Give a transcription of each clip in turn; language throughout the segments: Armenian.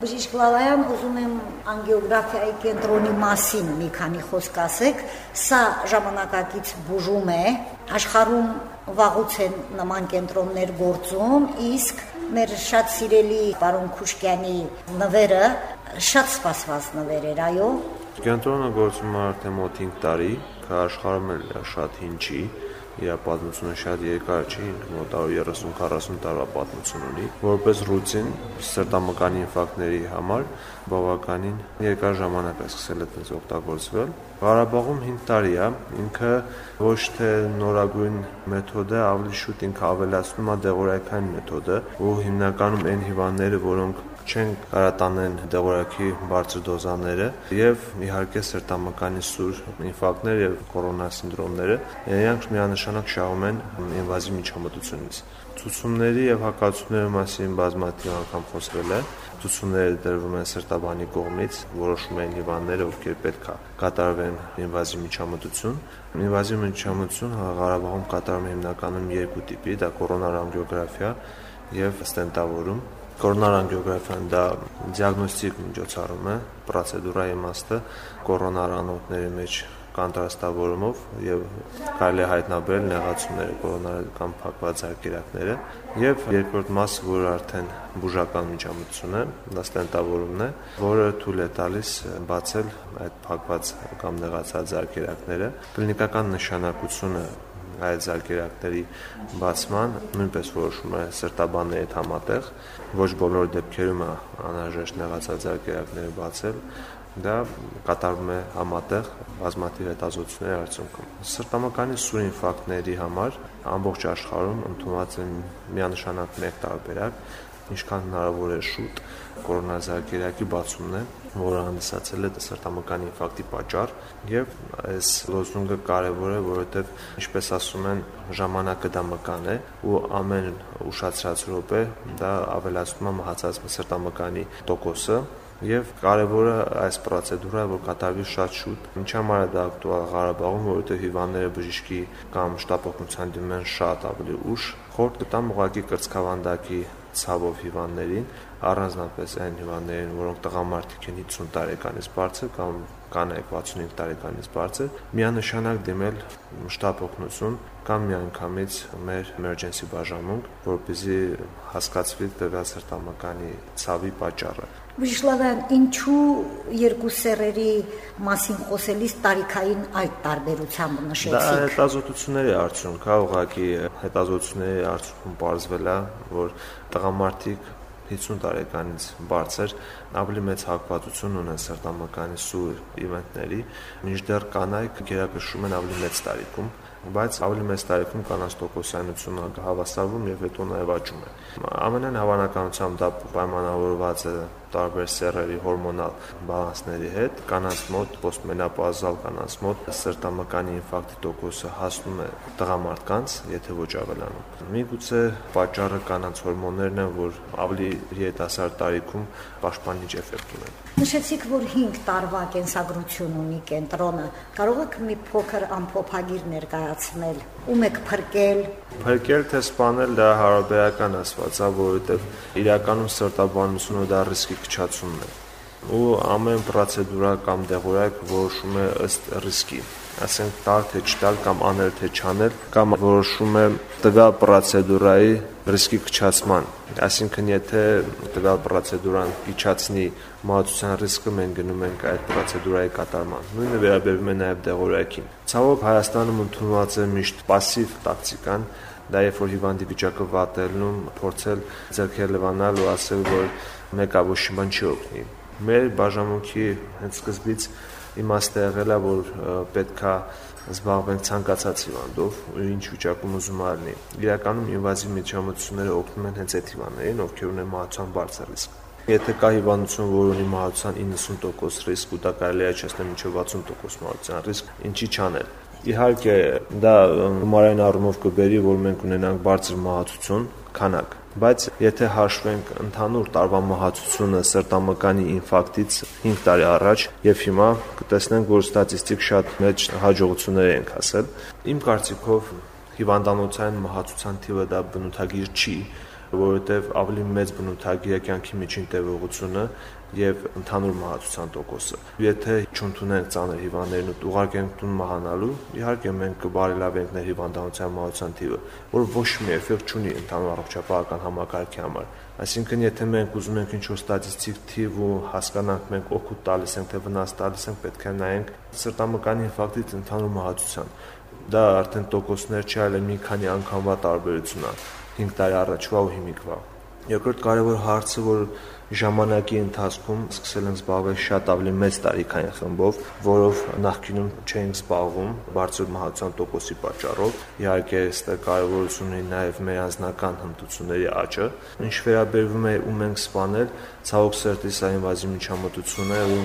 Բժիշկ Լալայան, ուզում եմ անգեոգրաֆիայի կենտրոնի մասին մի քանի խոսք ասեք։ Սա ժամանակակից բուժում է, աշխարհում վաղուց են նման կենտրոններ գործում, իսկ մեր շատ սիրելի պարոն Քուշկյանի նվերը շատ սպասված նվեր էր, այո։ Կենտրոնը գործում է արդեն մոտ 5 տարի, կա աշխարհում էլ շատ հին չի իր պատմությունը շատ երկար չի, մոտ 30-40 տարվա պատմություն ունի, որպես ռուտին սրտամկանի ինֆարկտների համար բավականին երկար ժամանակ է սկսել այդպես օգտագործվել։ Ղարաբաղում 5 տարի է, ինքը ոչ թե նորագույն մեթոդ է, ավելի շուտ ինքը ավելացնում է դեղորայքային մեթոդը, ու հիմնականում այն հիվանդները, որոնք չեն կարա տանեն դեղորայքի բարձր դոզաները եւ իհարկե սրտամկանի սուր ինֆարկտներ եւ կորոնա սինդրոմները իրանք միանշանակ շահում են ինվազիվ միջամտությունից ցուցումների եւ հակացումների մասին բազմաթիվ անգամ խոսվել է ցուցումները դրվում են սրտաբանի կողմից որոշում են հիվանդները ովքեր պետք է կատարվեն ինվազիվ միջամտություն ինվազիվ միջամտություն Ղարաբաղում կատարում են հիմնականում երկու տիպի դա կորոնարանգիոգրաֆիա եւ ստենտավորում Կորոնարանգիոգրաֆիան դա դիագնոստիկ միջոցառում է, պրոցեդուրայի իմաստը կորոնարանոթների մեջ կանտրաստավորումով եւ կարելի հայտնաբերել նեղացումները, կորոնարական փակված արկերակները եւ երկրորդ մասը, որը արդեն բուժական միջամտություն է, դա ստենտավորումն է, որը թույլ է տալիս բացել այդ փակված կամ նեղացած արկերակները։ Կլինիկական նշանակությունը այդ զարգերակների բացման նույնպես որոշում է սրտաբանների հետ համատեղ ոչ բոլոր դեպքերում է անհրաժեշտ նեղացած զարգերակները բացել դա կատարվում է համատեղ բազմաթիվ հետազոտությունների արդյունքում։ Սրտամկանի սուր ինֆարկտների համար ամբողջ աշխարհում ընդունված է միանշանակ մեկ տարբերակ, ինչքան հնարավոր է շուտ կորոնազարգերակի բացումն է, որը հանդիսացել է սրտամկանի ինֆարկտի պատճառ եւ այս լոզունգը կարեւոր է, որովհետեւ ինչպես ասում են, ժամանակը դա մկան է ու ամեն ուշացրած րոպե դա ավելացնում է մահացած սրտամկանի տոկոսը Եվ կարևորը այս պրոցեդուրը որ կատարվի շատ շուտ։ Ինչ համար է դա ակտուալ Ղարաբաղում, որովհետև հիվանդները բժշկի կամ շտապօգնության դիմեն են շատ ավելի ուշ։ Խորտ կտամ ուղակի կրծքավանդակի ցավով հիվանդներին, առանձնապես այն հիվանդներին, որոնք տղամարդիկ են 50 տարեկանից բարձր կամ կանայք 65 տարեկանից բարձր, միանշանակ դիմել շտապ օգնություն կամ միանգամից մեր emergency բաժանմունք, որպեսզի հասկացվի տվյալ սրտամկանի ցավի պատճառը։ Վիշլավյան, ինչու երկու սերերի մասին խոսելիս տարիքային այդ տարբերությամբ նշեցիք։ Դա հետազոտությունների արդյունք է, ուղղակի հետազոտությունների արդյունքում ողջվել է, որ տղամարդիկ 50 տարեկանից բարձր ավելի մեծ հակվածություն ունեն սրտամկանի սուր իվենտների, մինչդեռ կանայք գերակշռում են ավելի մեծ տարիքում բայց ավելի մեծ տարիքում կանանց տոկոսայնությունը հավասարվում եւ հետո նաեւ աճում է։ Ամենայն հավանականությամբ դա պայմանավորված է տարբեր սեռերի հորմոնալ բալանսների հետ կանանց մոտ պոստմենոպաուզալ կանանց մոտ սրտամկանի ինֆարկտի տոկոսը հասնում է տղամարդկանց, եթե ոչ ավելանում։ Միգուցե պատճառը կանանց հորմոններն են, որ ավելի երիտասարդ տարիքում պաշտպանիչ էֆեկտ ունեն։ Նշեցիք, որ 5 տարվա կենսագրություն ունի կենտրոնը։ Կարող եք մի փոքր ամփոփագիր ներկայացնել։ Ում եք փրկել։ Փրկել թե սպանել դա հարաբերական ասված է, որովհետև իրականում սրտաբանությունը դա ռիսկի քչացումն է ու ամեն պրոցեդուրա կամ դեղորայք որոշում է ըստ ռիսկի ասենք տալ թե չտալ կամ անել թե չանել կամ որոշում է տվյալ պրոցեդուրայի ռիսկի քչացման այսինքն եթե տվյալ պրոցեդուրան իջացնի մահացության ռիսկը մենք գնում ենք այդ պրոցեդուրայի կատարման նույնը վերաբերում է նաև դեղորայքին ցավոք Հայաստանում ընդունված է միշտ пассив տակտիկան դա երբ որ հիվանդի վիճակը վատ է լինում փորձել ձեռքեր լվանալ ու ասել որ մեկը ոչ մի բան չի օգնի մեր բաժանմունքի հենց սկզբից իմաստը եղել է, որ պետքա զբաղվենք ցանկացած հիվանդով, ինչ վիճակում ուզում ալնի։ Իրականում ինվազիվ միջամտությունները օգնում են հենց այդ հիվանդներին, ովքեր ունեն մահացան բարձր ռիսկ։ Եթե կա հիվանդություն, որ ունի մահացան 90% ռիսկ ու դա կարելի է աճեցնել մինչև 60% մահացան ռիսկ, ինչի չանել։ Իհարկե, դա գումարային առումով կբերի, որ մենք ունենանք բարձր մահացություն, քանակ բայց եթե հաշվենք ընդհանուր տարվա մահացությունը սրտամկանի ինֆարկտից 5 տարի առաջ եւ հիմա կտեսնենք որ ստատիստիկ շատ մեծ հաջողություններ ենք հասել իմ կարծիքով հիվանդանոցային մահացության թիվը դա բնութագիր չի որովհետև ավելի մեծ բնութագիր է կյանքի միջին տևողությունը եւ ընդհանուր մահացության տոկոսը։ Եթե չընդունենք ծանր հիվանդներին ու ուղարկենք տուն մահանալու, իհարկե մենք կբարելավենք ներ հիվանդանոցյան մահացության թիվը, որ ոչ մի էֆեկտ չունի ընդհանուր առողջապահական համակարգի համար։ Այսինքն, եթե մենք ուզում ենք ինչ-որ ստատիստիկ թիվ ու հասկանանք մենք օգուտ տալիս ենք թե վնաս տալիս ենք, պետք է նայենք սրտամկանի ինֆարկտից ընդհանուր մահացության։ Դա արդեն տոկոսներ չի, այլ մի քանի անգամվա տարբերություն է 5 տարի առաջվա ու հիմիկվա։ Երկրորդ կարևոր հարցը, որ ժամանակի ընթացքում սկսել ենք զբաղվել շատ ավելի մեծ տարիքային խմբով, որով նախկինում չէինք զբաղվում բարձր մահացան տոկոսի պատճառով։ Իհարկե, այստեղ կարևորություն ունի նաև մեր անձնական հմտությունների աճը։ Ինչ վերաբերվում է ում ենք սպանել, ցավոք սրտի սա ինվազիվ միջամտություն է ու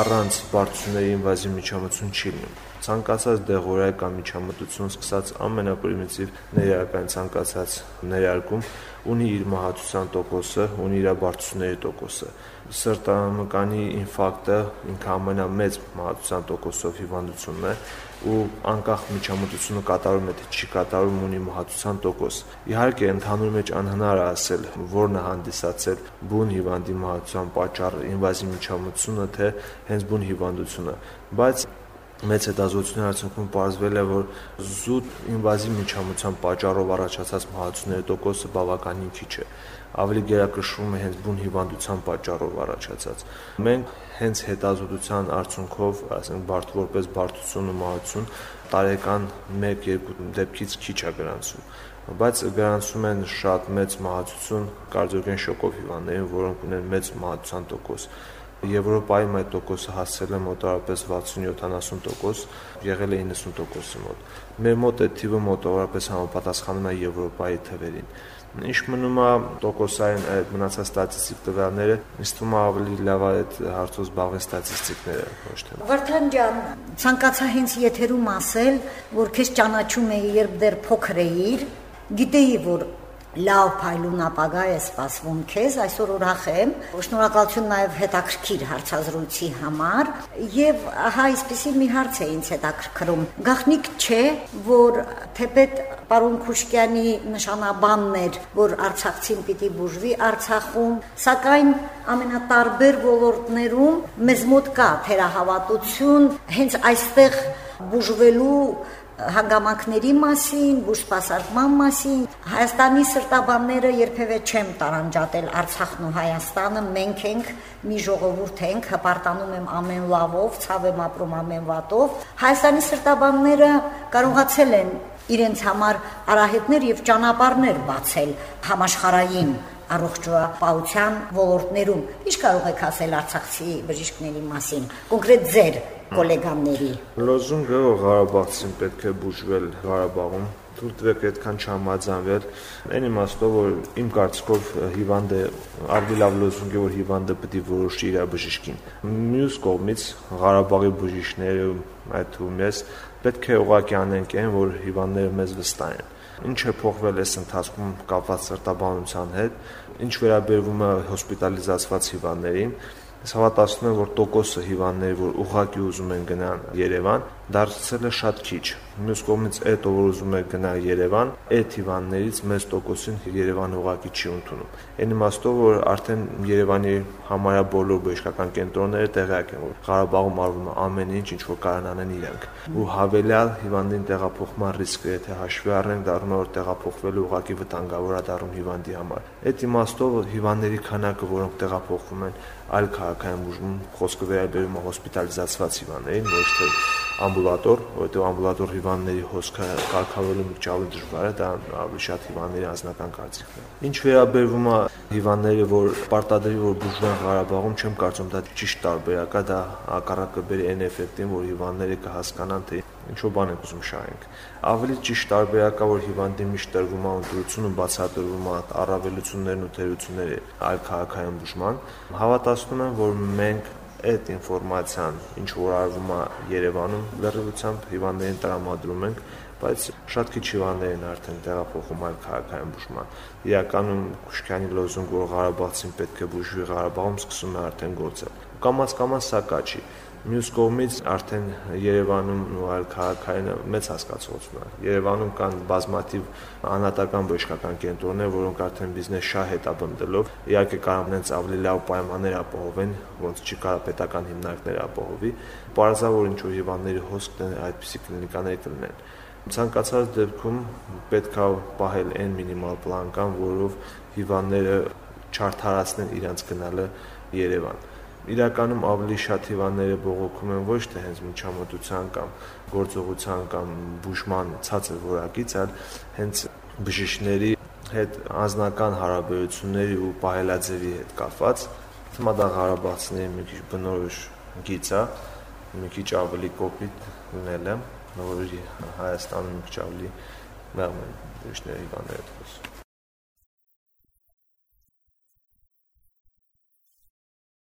առանց բարձրությունների ինվազիվ միջամտություն չի լինում ցանկացած դեղորայական միջամտություն սկսած ամենապրիմիտիվ ներերական ցանկացած ներարկում ունի իր մահացության տոկոսը, ունի իր բարդությունների տոկոսը։ Սրտամկանի ինֆարկտը ինքը ամենամեծ մահացության տոկոսով հիվանդությունն է ու անկախ միջամտությունը կատարում է թե չի կատարում ունի մահացության տոկոս։ Իհարկե ընդհանուր մեջ անհնար է ասել որն է հանդիսացել բուն հիվանդի մահացության պատճառը, ինվազիվ միջամտությունը թե հենց բուն հիվանդությունը, բայց մեծ հետազոտությունների արդյունքում պարզվել է, որ զուտ ինվազիվ միջամտության պատճառով առաջացած մահացությունների տոկոսը բավականին քիչ է ավելի գերակշռում է հենց բուն հիվանդության պատճառով առաջացած։ Մենք հենց հետազոտության արդյունքով, ասենք բարդ որպես բարդություն ու մահացություն տարեկան 1-2 դեպքից քիչ է գրանցում բայց գրանցում են շատ մեծ մահացություն կարդիոգեն շոկով հիվանդներին, որոնք ունեն մեծ մահացության տոկոս։ Եվրոպայում այդ տոկոսը հասել է մոտավորապես 60-70%, եղել է 90%-ի մոտ։ Մեր մոտ այդ թիվը մոտավորապես համապատասխանում է Եվրոպայի թվերին։ Ինչ մնում է տոկոսային այդ մնացած ստատիստիկ տվյալները, ինձ թվում է ավելի լավ է այդ հարցով զբաղվեն ստատիստիկները, ոչ թե։ Վարդան ջան, ցանկացա հենց եթերում ասել, որ քեզ ճանաչում էի, երբ դեռ փոքր էիր, գիտեի, որ լավ փայլուն ապագա է սպասվում քեզ այսօր ուրախ եմ շնորհակալություն նաև հետաքրքիր հարցազրույցի համար եւ ահա այսպեսի մի հարց է ինձ հետաքրքրում գախնիկ չէ որ թեպետ պարոն Քուշկյանի նշանաբանն էր որ արցախցին պիտի բուժվի արցախում սակայն ամենատարբեր ոլորտներում մեզ մոտ կա թերահավատություն հենց այստեղ բուժվելու հանգամանքների մասին, բուժսպասարկման մասին Հայաստանի սրտաբանները երբևէ չեմ տարանջատել Արցախն ու Հայաստանը, մենք ենք մի ժողովուրդ ենք, հպարտանում եմ ամեն լավով, ցավ եմ ապրում ամեն վատով։ Հայաստանի սրտաբանները կարողացել են իրենց համար արահետներ եւ ճանապարհներ բացել համաշխարային առողջապահության ոլորտներում։ Ինչ կարող եք ասել Արցախցի բժիշկների մասին, կոնկրետ ձեր գոլեգաների։ Լոզունգը Ղարաբաղցին պետք է բուժվել Ղարաբաղում թույլ տվեք այդքան չհամաձայնվել այն իմաստով որ իմ կարծիքով հիվանդը ավելի լավ լոզունգ է որ հիվանդը պետք է որոշի իր բժիշկին մյուս կողմից Ղարաբաղի բժիշկները այդ թվում ես պետք է ուղղակի անենք այն որ հիվանդները մեզ վստահեն ինչ է փոխվել այս ընթացքում կապված սրտաբանության հետ ինչ վերաբերվում է հոսպիտալիզացված հիվանդներին Ես հավատացնում եմ, որ տոկոսը հիվանդների, որ ուղղակի ուզում են գնան Երևան, դարձել է շատ քիչ։ Մյուս կողմից այդ ով ուզում է գնալ Երևան, այդ հիվանդներից մեծ տոկոսին Երևան ուղղակի չի ընդունում։ Այն իմաստով, որ արդեն Երևանի համարյա բոլոր բժշկական կենտրոնները տեղյակ են, որ Ղարաբաղում արվում է ամեն ինչ, ինչ որ կարան անեն իրենք։ Ու հավելյալ հիվանդին տեղափոխման ռիսկը, եթե հաշվի առնենք, դառնում է որ տեղափոխվելու ուղղակի վտանգավոր է դառնում հիվանդի համար։ Այդ իմաստով հիվանդների քանակը, որոնք տեղափոխվում են այլ քաղաքային բուժում խոսքը վերաբերում է հոսպիտալիզացված հիվանդներին, ոչ թե ամբուլատոր, որովհետև ամբուլատոր հիվանդների հոսքը կարգավորելու մի ճավի դժվար է, դա ավելի շատ հիվանդների անձնական կարծիքն է։ Ինչ վերաբերվում է հիվանդները, որ պարտադրի որ բուժվեն Ղարաբաղում, չեմ կարծում դա ճիշտ տարբերակ է, դա հակառակը բերի այն էֆեկտին, որ հիվանդները կհասկանան, թե ինչ որ բան ենք ուզում շահենք։ Ավելի ճիշտ տարբերակա որ հիվանդի միշտ տրվում է ընտրությունը բացատրվում է առավելություններն ու թերությունները այլ քաղաքային բուժման։ Հավատացնում եմ, որ մենք այդ ինֆորմացիան ինչ որ արվում է Երևանում լրիվությամբ հիվանդներին տրամադրում ենք բայց շատ քիչ հիվանդներ են արդեն տեղափոխում այլ քաղաքային բուժման։ Իրականում Քուշկյանի լոզունգ, որ Ղարաբաղցին պետք է բուժվի Ղարաբաղում, սկսում է արդեն գործել։ Կամած-կամած սա կա չի։ Մյուս կողմից արդեն Երևանում ու այլ քաղաքային մեծ հասկացություն է։ Երևանում կան բազմաթիվ անհատական բժշկական կենտրոններ, որոնք արդեն բիզնես շահ հետապնդելով իհարկե կարող են ավելի լավ պայմաններ ապահովեն, ոնց չի կարող պետական հիմնարկներ ապահովի։ Պարզավոր ինչ որ հիվանդների հոսքն այդպիսի կլինիկաներ կլինեն ցանկացած դեպքում պետք է պահել այն մինիմալ պլանկան, որով հիվանդները չարթարացնեն իրենց գնալը Երևան։ Իրականում ավելի շատ հիվանդները բողոքում են ոչ թե հենց միջամտության կամ գործողության կամ բուժման ցածր որակից, այլ հենց բժիշկների հետ անձնական հարաբերությունների ու պահելաձևի հետ կապված։ է դա Ղարաբաղցիների մի քիչ բնորոշ գիծ է, մի քիչ ավելի կոպիտ լինել է որ Հայաստանում ավելի մեղմ են ուրիշների բաները խոսում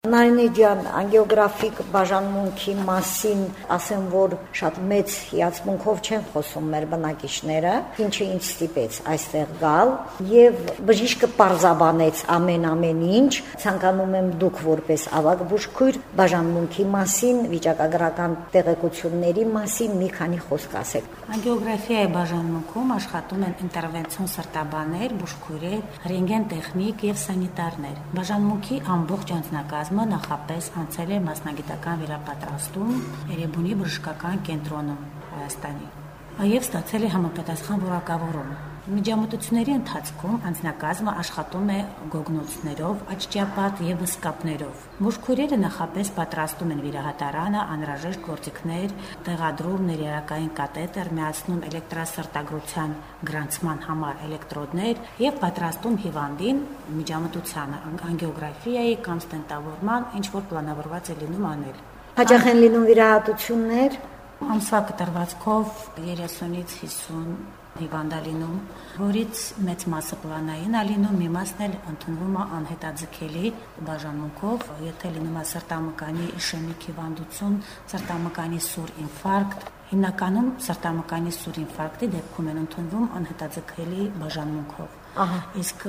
Նարինե ջան, անգեոգրաֆիկ բաժանմունքի մասին ասեմ, որ շատ մեծ հիացմունքով չեն խոսում մեր բնակիչները, ինչը ինձ ստիպեց այստեղ գալ եւ բժիշկը parzabanեց ամեն-ամեն ինչ, ցանկանում եմ դուք որպես ավագ բուժքույր բաժանմունքի մասին, վիճակագրական տեղեկությունների մասին մի քանի խոսք ասեք։ Անգեոգրաֆիայի բաժանմունքում աշխատում են ինտերվենցիոն սրտաբաններ, բուժքույրեր, ռենտգեն տեխնիկ եւ սանիտարներ։ Բաժանմունքի ամբողջ անձնակազմ կազմը նախապես անցել է մասնագիտական վերապատրաստում Երևանի բժշկական կենտրոնում Հայաստանի եւ ստացել է համապատասխան որակավորում։ Միջամտությունների ընթացքում անձնակազմը աշխատում է գոգնոցներով, աճճապատ եւ վսկապներով։ Մուշկուրերը նախապես պատրաստում են վիրահատարանը, անհրաժեշտ գործիքներ, տեղադրում ներերակային կատետեր, միացնում էլեկտրասրտագրության գրանցման համար էլեկտրոդներ եւ պատրաստում հիվանդին միջամտությանը, անգեոգրաֆիայի կամ ստենտավորման, ինչ որ պլանավորված է լինում անել։ Հաճախ են լինում վիրահատություններ, ամսվա կտրվածքով 30-ից 50 հիվանդալինում, որից մեծ մասը պլանային ալինում, մի մասն էլ ընդունվում է անհետաձգելի բաժանմունքով, եթե լինում է սրտամկանի իշեմիկ հիվանդություն, սրտամկանի սուր ինֆարկտ, հիմնականում սրտամկանի սուր ինֆարկտի դեպքում են ընդունվում անհետաձգելի բաժանմունքով։ Ահա, իսկ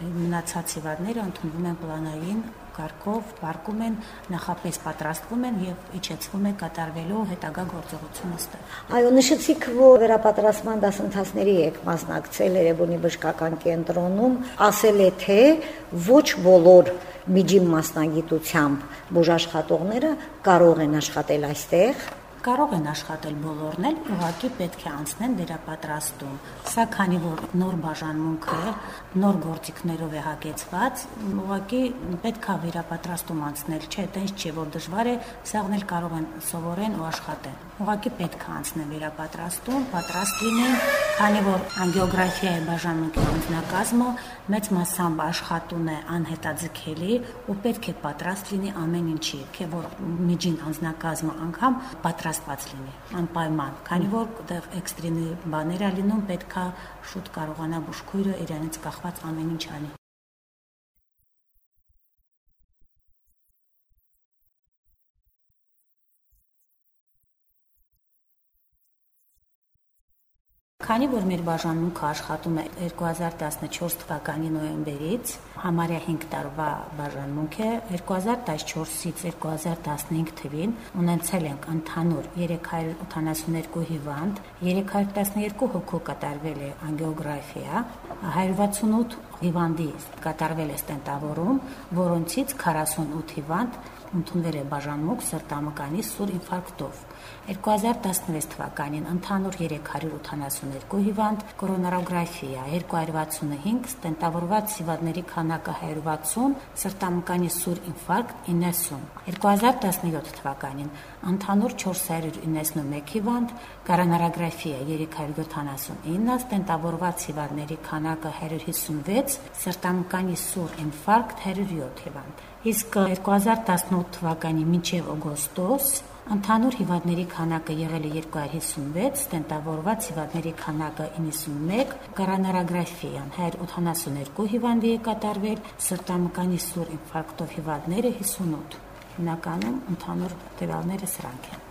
մնացած հիվանդները ընդունվում են պլանային կարգով վարկում են, նախապես պատրաստվում են եւ իջեցվում է կատարվելու հետագա գործողությունը ստեղ։ Այո, նշեցիք, որ վերապատրաստման դասընթացների եք մասնակցել Երևանի բժշկական կենտրոնում, ասել է թե ոչ բոլոր միջին մասնագիտությամբ բուժաշխատողները կարող են աշխատել այստեղ Կարող են աշխատել բոլորն էլ, ուղղակի պետք է անցնեն վերապատրաստում։ Սա քանի որ նոր բաժանմունք է, նոր գործիքներով է հագեցված, ուղղակի պետք է վերապատրաստում անցնել, չէ, տենց չէ, որ դժվար է, սաղն էլ կարող են սովորեն ու աշխատեն։ Ուղղակի պետք է անցնեն վերապատրաստում, պատրաստ լինեն, քանի որ անգեոգրաֆիայի բաժանմունքի անձնակազմը մեծ մասամբ աշխատուն է անհետաձգելի ու պետք է պատրաստ լինի ամեն ինչի, թե որ միջին անձնակազմը անգամ պատրաստված լինի անպայման, քանի որ դեռ էքստրեմի բաներ ա լինում, պետքա շուտ կարողանա բուժքույրը իրանից կախված ամեն ինչ անի։ Քանի որ մեր բաժանմունքը աշխատում է 2014 թվականի նոյեմբերից, համարյա 5 տարվա բաժանմունք է, 2014-ից 2015 թվին ունեցել ենք ընդհանուր 382 հիվանդ, 312 հոգու կատարվել է անգեոգրաֆիա, 168 հիվանդի կատարվել է ստենտավորում, որոնցից 48 հիվանդ ընդունվել է բաժանմունք սրտամկանի սուր ինֆարկտով։ 2016 թվականին ընդհանուր 382 հիվանդ, կորոնարոգրաֆիա 265, ստենտավորված հիվանդների քանակը 160, սրտամկանի սուր ինֆարկտ 90։ 2017 թվականին ընդհանուր 491 հիվանդ, կորոնարոգրաֆիա 379, ստենտավորված հիվանդների քանակը ժամանակը 156, սրտամկանի սուր ինֆարկտ 107 հիվանդ։ Իսկ 2018 թվականի մինչև օգոստոս Ընդհանուր հիվանդների քանակը եղել է 256, տենտավորված հիվանդների քանակը 91, կորոնարոգրաֆիան 182 հիվանդի է կատարվել, սրտամկանի սուր ինֆարկտով հիվանդները 58։ Հիմնականում ընդհանուր տվյալները սրանք են։